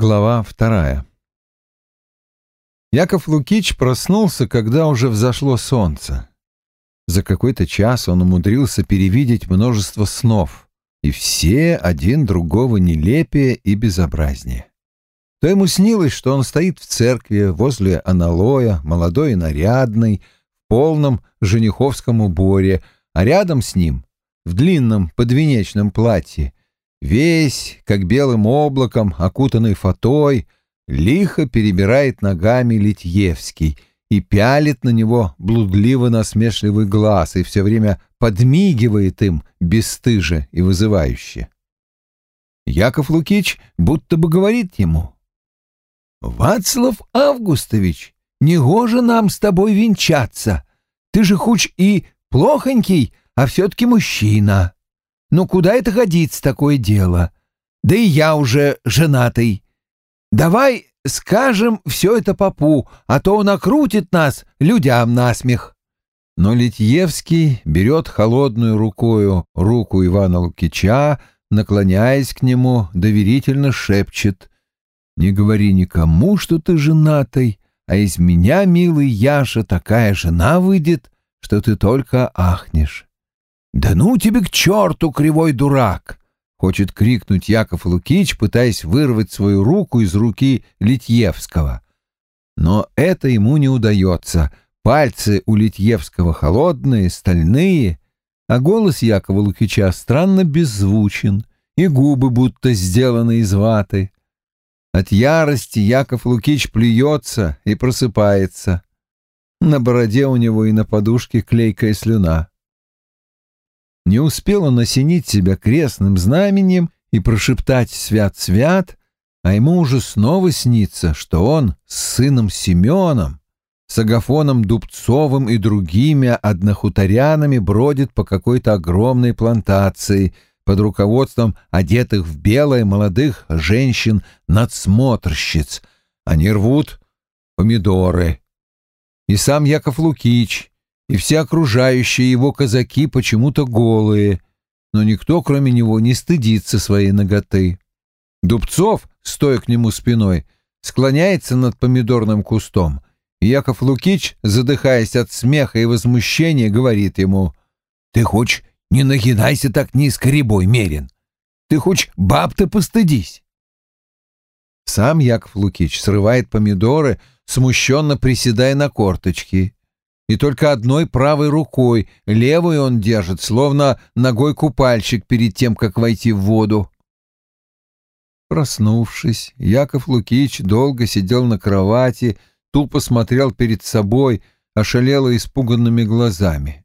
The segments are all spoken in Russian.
Глава вторая. Яков Лукич проснулся, когда уже взошло солнце. За какой-то час он умудрился перевидеть множество снов, и все один другого нелепее и безобразнее. То ему снилось, что он стоит в церкви возле аналоя, молодой и нарядный, в полном жениховском уборе, а рядом с ним, в длинном подвенечном платье, весь, как белым облаком, окутанный фатой, лихо перебирает ногами Литьевский и пялит на него блудливо-насмешливый глаз и все время подмигивает им бесстыже и вызывающе. Яков Лукич будто бы говорит ему, «Вацлав Августович, негоже нам с тобой венчаться. Ты же хоть и плохонький, а все-таки мужчина. Ну куда это годится такое дело? Да и я уже женатый. Давай скажем все это попу, а то он окрутит нас людям насмех. Но Литьевский берет холодную рукою руку Ивана Лукича, наклоняясь к нему, доверительно шепчет. «Не говори никому, что ты женатый, а из меня, милый Яша, такая жена выйдет, что ты только ахнешь. «Да ну тебе к черту, кривой дурак!» — хочет крикнуть Яков Лукич, пытаясь вырвать свою руку из руки Литьевского. Но это ему не удается. Пальцы у Литьевского холодные, стальные, а голос Якова Лукича странно беззвучен, и губы будто сделаны из ваты. От ярости Яков Лукич плюется и просыпается. На бороде у него и на подушке клейкая слюна. Не успел он осенить себя крестным знаменем и прошептать «свят-свят», а ему уже снова снится, что он с сыном Семеном, с Агафоном Дубцовым и другими однохуторянами бродит по какой-то огромной плантации под руководством одетых в белое молодых женщин-надсмотрщиц. Они рвут помидоры. И сам Яков Лукич, и все окружающие его казаки почему-то голые, но никто, кроме него, не стыдится своей ноготы. Дубцов, стоя к нему спиной, склоняется над помидорным кустом, и Яков Лукич, задыхаясь от смеха и возмущения, говорит ему, «Ты хоть не нагинайся так низко, рябой мерин! Ты хоть баб-то постыдись!» Сам Яков Лукич срывает помидоры, смущенно приседая на корточки, и только одной правой рукой, левой он держит, словно ногой купальщик перед тем, как войти в воду. Проснувшись, Яков Лукич долго сидел на кровати, тупо смотрел перед собой, ошалело испуганными глазами.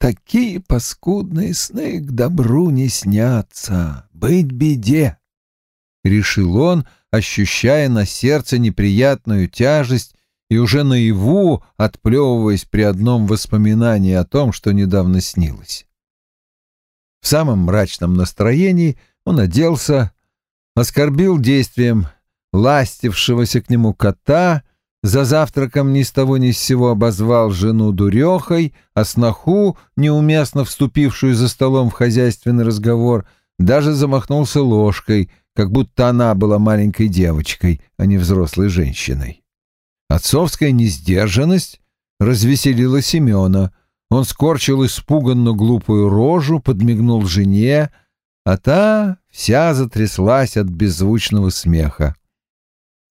«Такие паскудные сны к добру не снятся, быть беде!» — решил он, ощущая на сердце неприятную тяжесть и уже наяву отплевываясь при одном воспоминании о том, что недавно снилось. В самом мрачном настроении он оделся, оскорбил действием ластившегося к нему кота, за завтраком ни с того ни с сего обозвал жену дурехой, а сноху, неуместно вступившую за столом в хозяйственный разговор, даже замахнулся ложкой, как будто она была маленькой девочкой, а не взрослой женщиной. Отцовская несдержанность развеселила Семена. Он скорчил испуганно глупую рожу, подмигнул жене, а та вся затряслась от беззвучного смеха.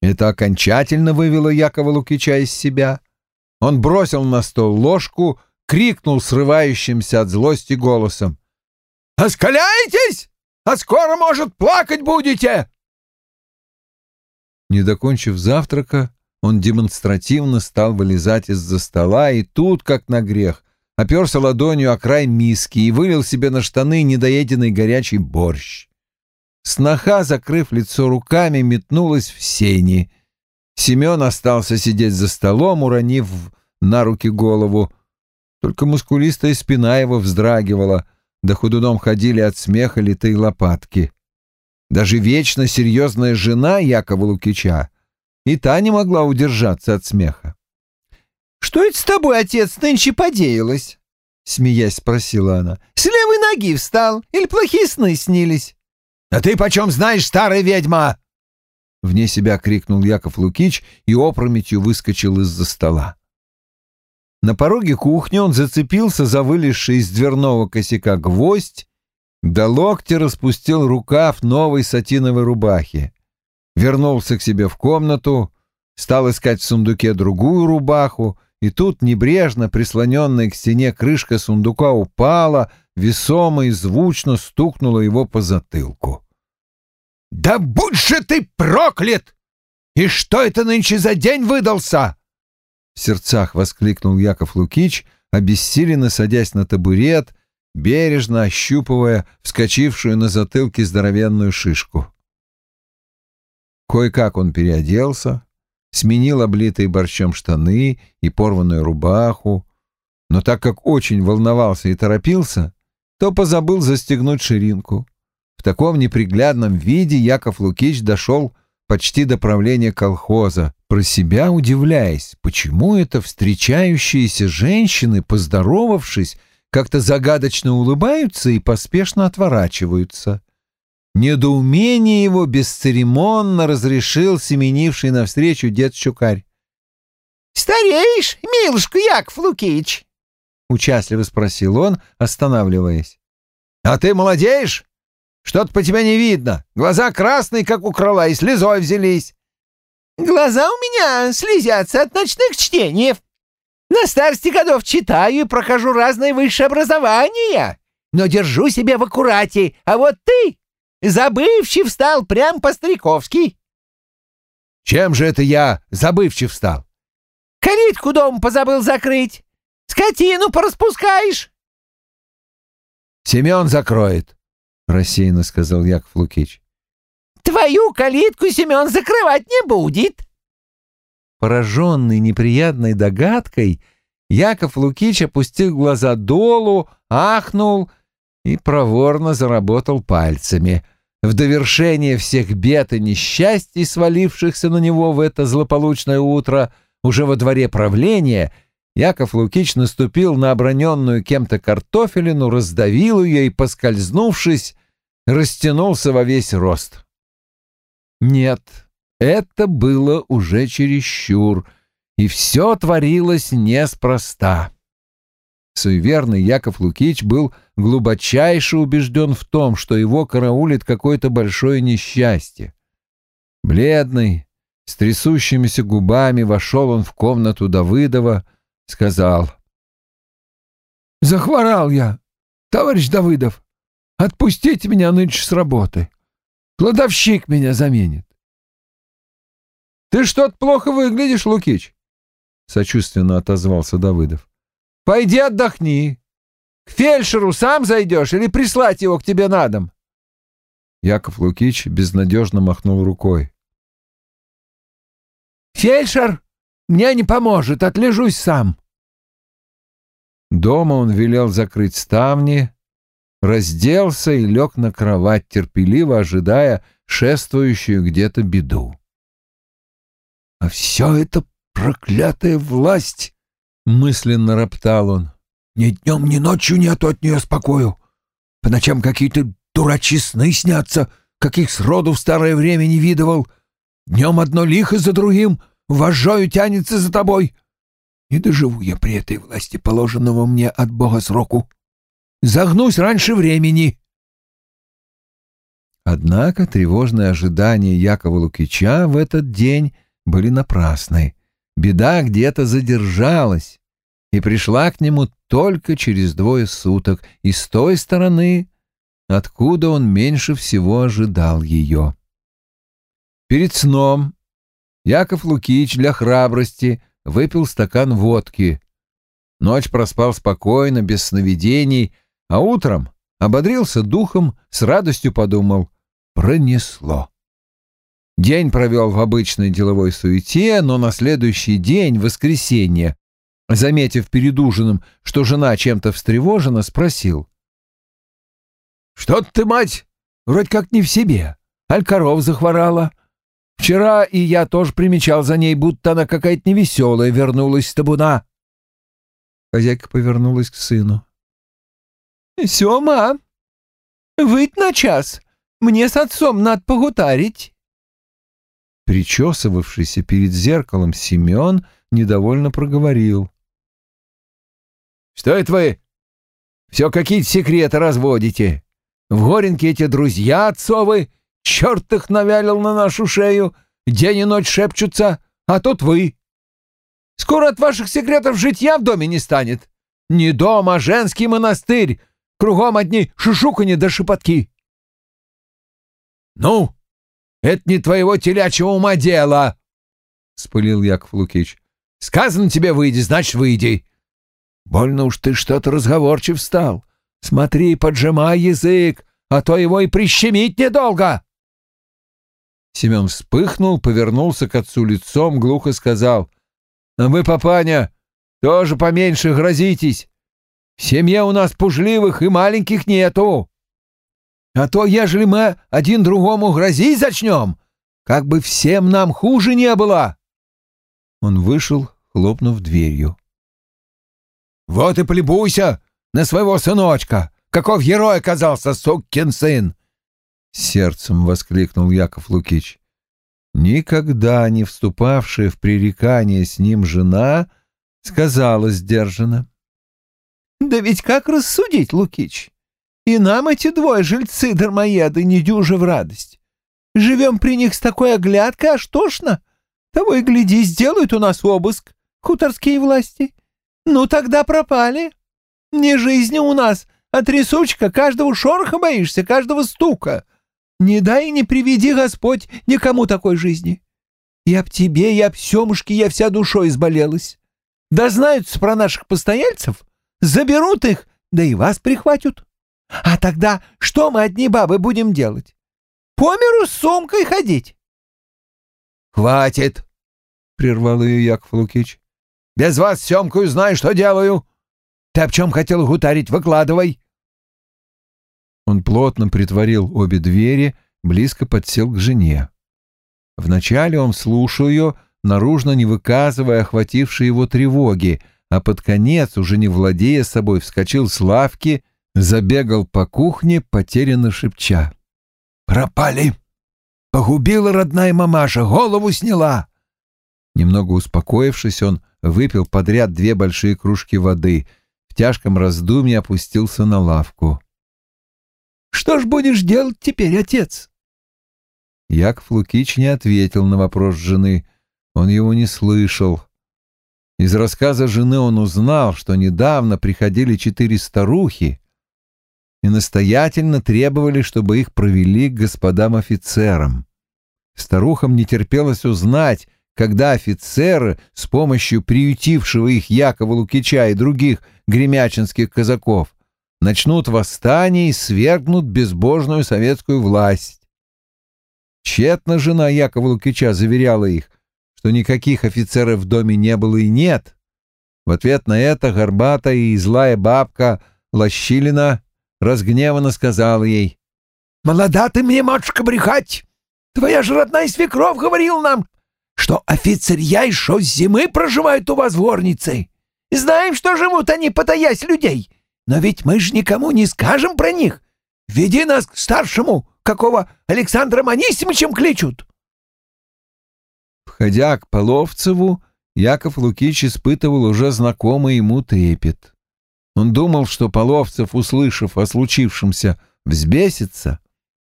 Это окончательно вывело Якова Лукича из себя. Он бросил на стол ложку, крикнул срывающимся от злости голосом. «Оскаляйтесь! А скоро, может, плакать будете!» Не докончив завтрака, он демонстративно стал вылезать из-за стола, и тут, как на грех, оперся ладонью о край миски и вылил себе на штаны недоеденный горячий борщ. Сноха, закрыв лицо руками, метнулась в сени. Семен остался сидеть за столом, уронив на руки голову. Только мускулистая спина его вздрагивала, да худудом ходили от смеха литые лопатки. Даже вечно серьезная жена Якова Лукича и та не могла удержаться от смеха. «Что это с тобой, отец, нынче подеялось?» — смеясь спросила она. «С левой ноги встал или плохие сны снились?» «А ты почем знаешь, старая ведьма?» вне себя крикнул Яков Лукич и опрометью выскочил из-за стола. На пороге кухни он зацепился за вылезший из дверного косяка гвоздь, до локтя распустил рукав новой сатиновой рубахи. Вернулся к себе в комнату, стал искать в сундуке другую рубаху, и тут небрежно прислоненная к стене крышка сундука упала, весомо и звучно стукнула его по затылку. «Да будь же ты проклят! И что это нынче за день выдался?» В сердцах воскликнул Яков Лукич, обессиленно садясь на табурет, бережно ощупывая вскочившую на затылке здоровенную шишку. Кое-как он переоделся, сменил облитые борщом штаны и порванную рубаху, но так как очень волновался и торопился, то позабыл застегнуть ширинку. В таком неприглядном виде Яков Лукич дошел почти до правления колхоза, про себя удивляясь, почему это встречающиеся женщины, поздоровавшись, как-то загадочно улыбаются и поспешно отворачиваются. Недоумение его бесцеремонно разрешил семенивший навстречу дед Щукарь. «Стареешь, милушка Яков Лукич?» — участливо спросил он, останавливаясь. «А ты молодеешь? Что-то по тебе не видно. Глаза красные, как у крыла, и слезой взялись». «Глаза у меня слезятся от ночных чтений. На старости годов читаю и прохожу разные высшие образования, но держу себя в аккурате, а вот ты забывчив стал прям по-стариковски». «Чем же это я забывчив стал?» «Калитку дом позабыл закрыть. Скотину пораспускаешь». «Семен закроет», — рассеянно сказал Яков Лукич. «Твою калитку Семен закрывать не будет». Пораженный неприятной догадкой, Яков Лукич опустил глаза долу, ахнул и проворно заработал пальцами. В довершение всех бед и несчастий, свалившихся на него в это злополучное утро, уже во дворе правления, Яков Лукич наступил на оброненную кем-то картофелину, раздавил ее и, поскользнувшись, растянулся во весь рост. Нет, это было уже чересчур, и все творилось неспроста. Суеверный Яков Лукич был глубочайше убежден в том, что его караулит какое-то большое несчастье. Бледный, с трясущимися губами вошел он в комнату Давыдова, сказал. «Захворал я, товарищ Давыдов. Отпустите меня нынче с работы. Кладовщик меня заменит». «Ты что-то плохо выглядишь, Лукич», — сочувственно отозвался Давыдов. «Пойди отдохни. К фельдшеру сам зайдешь или прислать его к тебе на дом?» Яков Лукич безнадежно махнул рукой. «Фельдшер мне не поможет, отлежусь сам. Дома он велел закрыть ставни, разделся и лег на кровать, терпеливо ожидая шествующую где-то беду. «А все это проклятая власть!» — мысленно роптал он. «Ни днем, ни ночью нету от нее спокою. По ночам какие-то дурачьи сны снятся, каких сроду в старое время не видывал. Днем одно лихо за другим — вожжою тянется за тобой. Не доживу я при этой власти положенного мне от Бога сроку. Загнусь раньше времени. Однако тревожные ожидания Якова Лукича в этот день были напрасны. Беда где-то задержалась и пришла к нему только через двое суток и с той стороны, откуда он меньше всего ожидал ее. Перед сном Яков Лукич для храбрости выпил стакан водки. Ночь проспал спокойно, без сновидений, а утром ободрился духом, с радостью подумал «пронесло». День провел в обычной деловой суете, но на следующий день, воскресенье, заметив перед ужином, что жена чем-то встревожена, спросил. «Что ты, мать, вроде как не в себе. Аль коров захворала?» Вчера и я тоже примечал за ней, будто она какая-то невеселая вернулась с табуна. Хозяйка повернулась к сыну. — Сема, выйдь на час. Мне с отцом надо погутарить. Причесывавшийся перед зеркалом Семен недовольно проговорил. «Что это вы? Все какие-то секреты разводите. В Горенке эти друзья отцовы, черт их навялил на нашу шею, день и ночь шепчутся, а тут вы. Скоро от ваших секретов житья в доме не станет. Не дом, а женский монастырь. Кругом одни шушуканье да шепотки. «Ну, это не твоего телячьего ума дело!» — спылил Яков Лукич. «Сказано тебе выйди, значит, выйди. Больно уж ты что-то разговорчив стал. Смотри, поджимай язык, а то его и прищемить недолго!» Семен вспыхнул, повернулся к отцу лицом, глухо сказал. «А вы, папаня, тоже поменьше грозитесь. В семье у нас пужливых и маленьких нету. А то, ежели мы один другому грозить зачнем, как бы всем нам хуже не было!» Он вышел, хлопнув дверью. «Вот и полюбуйся на своего сыночка! Каков герой оказался, сукин сын!» Сердцем воскликнул Яков Лукич. Никогда не вступавшая в пререкание с ним жена сказала сдержанно. «Да ведь как рассудить, Лукич? И нам эти двое жильцы-дармоеды не дюжи в радость. Живем при них с такой оглядкой, аж тошно. Того и гляди, сделают у нас обыск, хуторские власти. Ну, тогда пропали. Не жизни у нас, а трясучка, каждого шороха боишься, каждого стука. Не дай и не приведи, Господь, никому такой жизни. И об тебе, и об семушке я вся душой изболелась. Да знаются про наших постояльцев, заберут их, да и вас прихватят. А тогда что мы одни бабы будем делать? По миру с сумкой ходить. «Хватит!» — прервал ее Яков Лукич. «Без вас семкую знаю, что делаю. Ты об чем хотел гутарить, выкладывай». Он плотно притворил обе двери, близко подсел к жене. Вначале он слушал ее, наружно не выказывая охватившей его тревоги, а под конец, уже не владея собой, вскочил с лавки — забегал по кухне, потерянно шепча. «Пропали! Погубила родная мамаша, голову сняла!» Немного успокоившись, он выпил подряд две большие кружки воды, в тяжком раздумье опустился на лавку. «Что ж будешь делать теперь, отец?» Яков Лукич не ответил на вопрос жены, он его не слышал. Из рассказа жены он узнал, что недавно приходили четыре старухи, и настоятельно требовали, чтобы их провели к господам офицерам. Старухам не терпелось узнать, когда офицеры с помощью приютившего их Якова Лукича и других гремячинских казаков начнут восстание и свергнут безбожную советскую власть. Тщетно жена Якова Лукича заверяла их, что никаких офицеров в доме не было и нет. В ответ на это горбатая и злая бабка Лощилина разгневанно сказал ей. «Молода ты мне, матушка, брехать! Твоя же родная свекровь говорил нам, что офицерья еще с зимы проживают у вас в горнице. Знаем, что живут они, потаясь людей, но ведь мы же никому не скажем про них. Веди нас к старшему, какого Александра Анисимовичем кличут». Входя к Половцеву, Яков Лукич испытывал уже знакомый ему трепет. Он думал, что Половцев, услышав о случившемся, взбесится,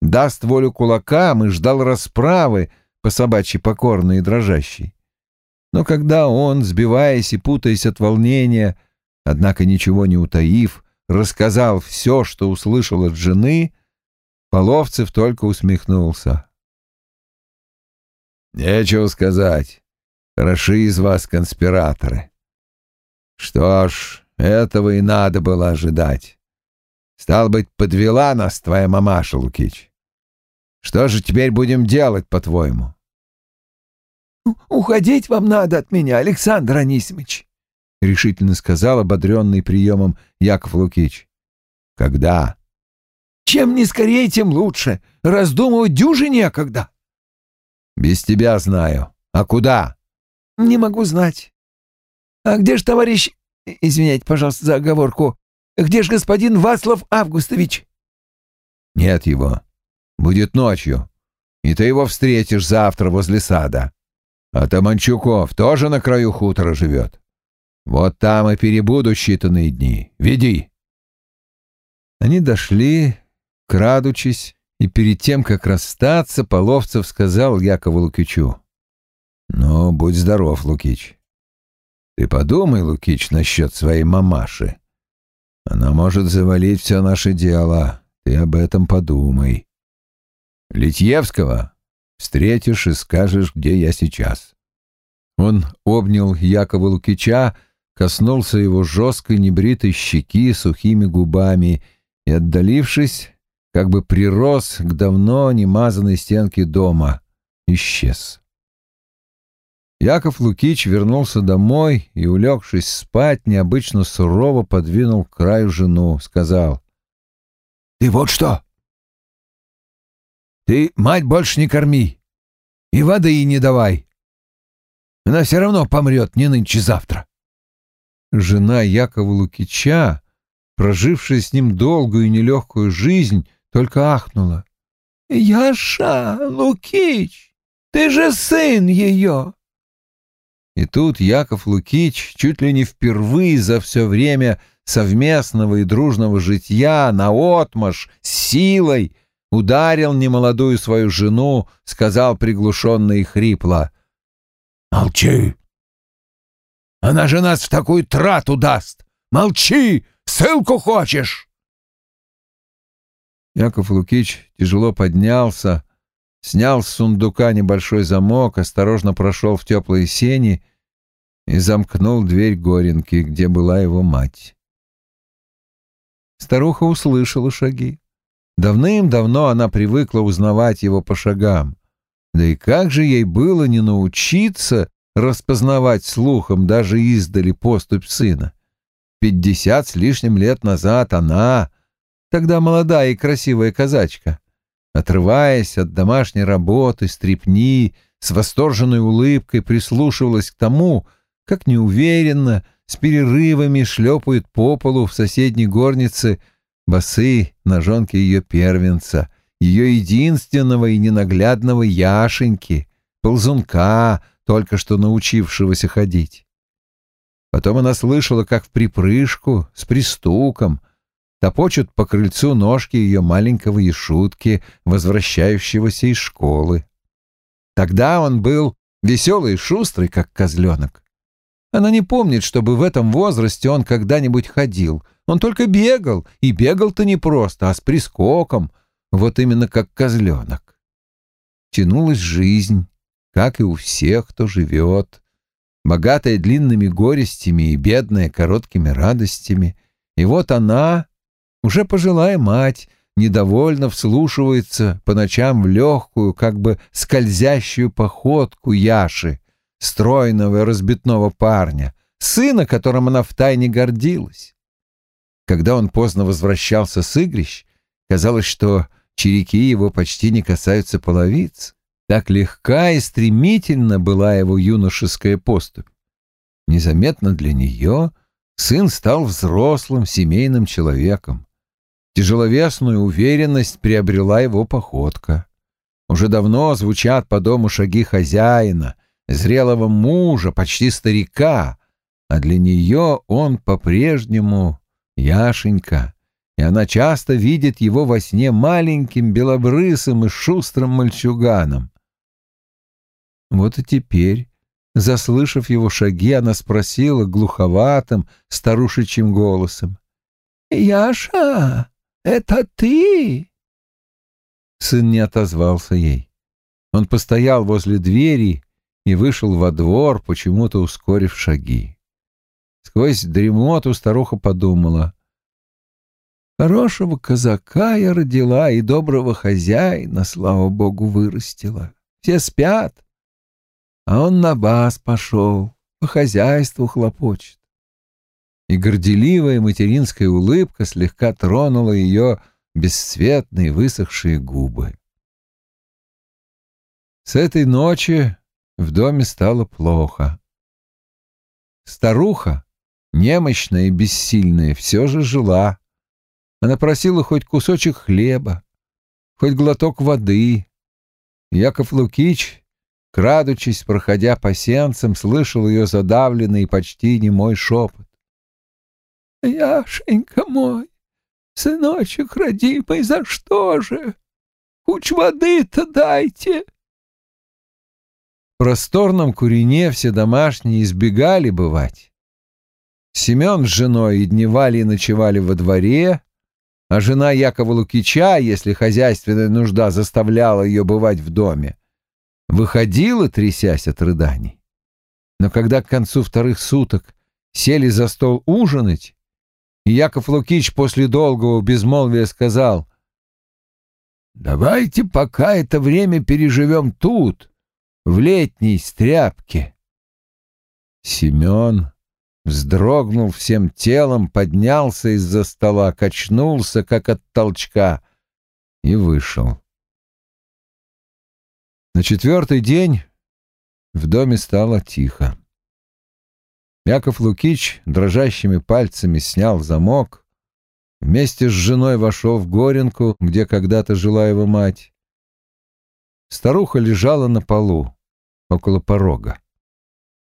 даст волю кулакам и ждал расправы по собачьей покорной и дрожащей. Но когда он, сбиваясь и путаясь от волнения, однако ничего не утаив, рассказал все, что услышал от жены, Половцев только усмехнулся. «Нечего сказать. Хороши из вас конспираторы. Что ж, этого и надо было ожидать. Стал быть, подвела нас твоя мамаша, Лукич. Что же теперь будем делать, по-твоему? «Уходить вам надо от меня, Александр Анисимович», — решительно сказал ободренный приемом Яков Лукич. «Когда?» «Чем не скорее, тем лучше. Раздумывать дюже некогда». «Без тебя знаю. А куда?» «Не могу знать. А где ж товарищ Извиняйте, пожалуйста, за оговорку. Где же господин Васлов Августович? Нет его. Будет ночью. и ты его встретишь завтра возле сада. А Таманчуков тоже на краю хутора живет. Вот там и перебуду считанные дни. Веди. Они дошли, крадучись, и перед тем, как расстаться, Половцев сказал Якову Лукичу. «Ну, будь здоров, Лукич. Ты подумай, Лукич, насчет своей мамаши. Она может завалить все наше дело. Ты об этом подумай. Литьевского встретишь и скажешь, где я сейчас». Он обнял Якова Лукича, коснулся его жесткой небритой щеки сухими губами и, отдалившись, как бы прирос к давно немазанной стенке дома, исчез. Яков Лукич вернулся домой и, улегшись спать, необычно сурово подвинул к краю жену, сказал. «Ты вот что! Ты мать больше не корми и воды ей не давай. Она все равно помрет не нынче-завтра». Жена Якова Лукича, прожившая с ним долгую и нелегкую жизнь, только ахнула. «Яша, Лукич, ты же сын ее!» И тут Яков Лукич чуть ли не впервые за все время совместного и дружного житья наотмашь, силой ударил немолодую свою жену, сказал приглушенно и хрипло. «Молчи! Она же нас в такую трату даст! Молчи! Ссылку хочешь!» Яков Лукич тяжело поднялся, снял с сундука небольшой замок, осторожно прошел в теплые сени и замкнул дверь Горенки, где была его мать. Старуха услышала шаги. Давным-давно она привыкла узнавать его по шагам. Да и как же ей было не научиться распознавать слухом даже издали поступь сына? Пятьдесят с лишним лет назад она, тогда молодая и красивая казачка, отрываясь от домашней работы, стрепни, с восторженной улыбкой прислушивалась к тому, как неуверенно, с перерывами шлепают по полу в соседней горнице басы ножонки ее первенца, ее единственного и ненаглядного Яшеньки, ползунка, только что научившегося ходить. Потом она слышала, как в припрыжку, с пристуком, топочут по крыльцу ножки ее маленького Ешутки, возвращающегося из школы. Тогда он был веселый и шустрый, как козленок. Она не помнит, чтобы в этом возрасте он когда-нибудь ходил. Он только бегал, и бегал-то не просто, а с прискоком, вот именно как козленок. Тянулась жизнь, как и у всех, кто живет, богатая длинными горестями и бедная короткими радостями. И вот она, уже пожилая мать, недовольно вслушивается по ночам в легкую, как бы скользящую походку Яши, стройного и разбитного парня, сына, которым она втайне гордилась. Когда он поздно возвращался с игрищ, казалось, что череки его почти не касаются половиц. Так легка и стремительно была его юношеская поступь. Незаметно для нее сын стал взрослым семейным человеком. Тяжеловесную уверенность приобрела его походка. Уже давно звучат по дому шаги хозяина, зрелого мужа, почти старика, а для нее он по-прежнему Яшенька, и она часто видит его во сне маленьким, белобрысым и шустрым мальчуганом. Вот и теперь, заслышав его шаги, она спросила глуховатым, старушечьим голосом. «Яша, это ты?» Сын не отозвался ей. Он постоял возле двери и вышел во двор, почему-то ускорив шаги. Сквозь дремоту старуха подумала. Хорошего казака я родила и доброго хозяина, слава богу, вырастила. Все спят, а он на бас пошел, по хозяйству хлопочет и горделивая материнская улыбка слегка тронула ее бесцветные высохшие губы. С этой ночи в доме стало плохо. Старуха, немощная и бессильная, все же жила. Она просила хоть кусочек хлеба, хоть глоток воды. Яков Лукич, крадучись, проходя по сенцам, слышал ее задавленный и почти немой шепот. «Яшенька мой, сыночек родимый, за что же? Куч воды-то дайте!» В просторном курине все домашние избегали бывать. Семен с женой и дневали и ночевали во дворе, а жена Якова Лукича, если хозяйственная нужда заставляла ее бывать в доме, выходила, трясясь от рыданий. Но когда к концу вторых суток сели за стол ужинать, Яков Лукич после долгого безмолвия сказал, «Давайте пока это время переживем тут, в летней стряпке». Семен вздрогнул всем телом, поднялся из-за стола, качнулся, как от толчка, и вышел. На четвертый день в доме стало тихо. Яков Лукич дрожащими пальцами снял замок, вместе с женой вошел в Горенку, где когда-то жила его мать. Старуха лежала на полу, около порога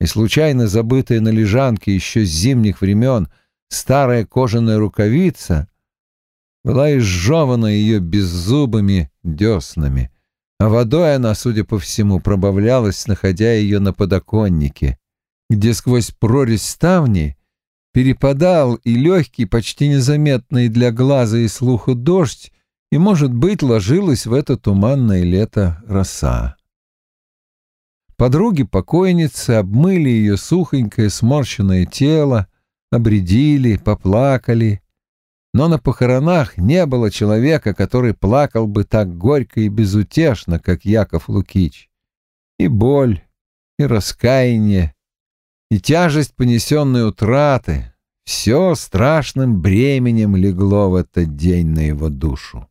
и случайно забытая на лежанке еще с зимних времен старая кожаная рукавица была изжевана ее беззубыми деснами, а водой она, судя по всему, пробавлялась, находя ее на подоконнике, где сквозь прорезь ставни перепадал и легкий, почти незаметный для глаза и слуха дождь, и, может быть, ложилась в это туманное лето роса. Подруги покойницы обмыли ее сухонькое сморщенное тело, обредили, поплакали. Но на похоронах не было человека, который плакал бы так горько и безутешно, как Яков Лукич. И боль, и раскаяние, и тяжесть понесенной утраты — все страшным бременем легло в этот день на его душу.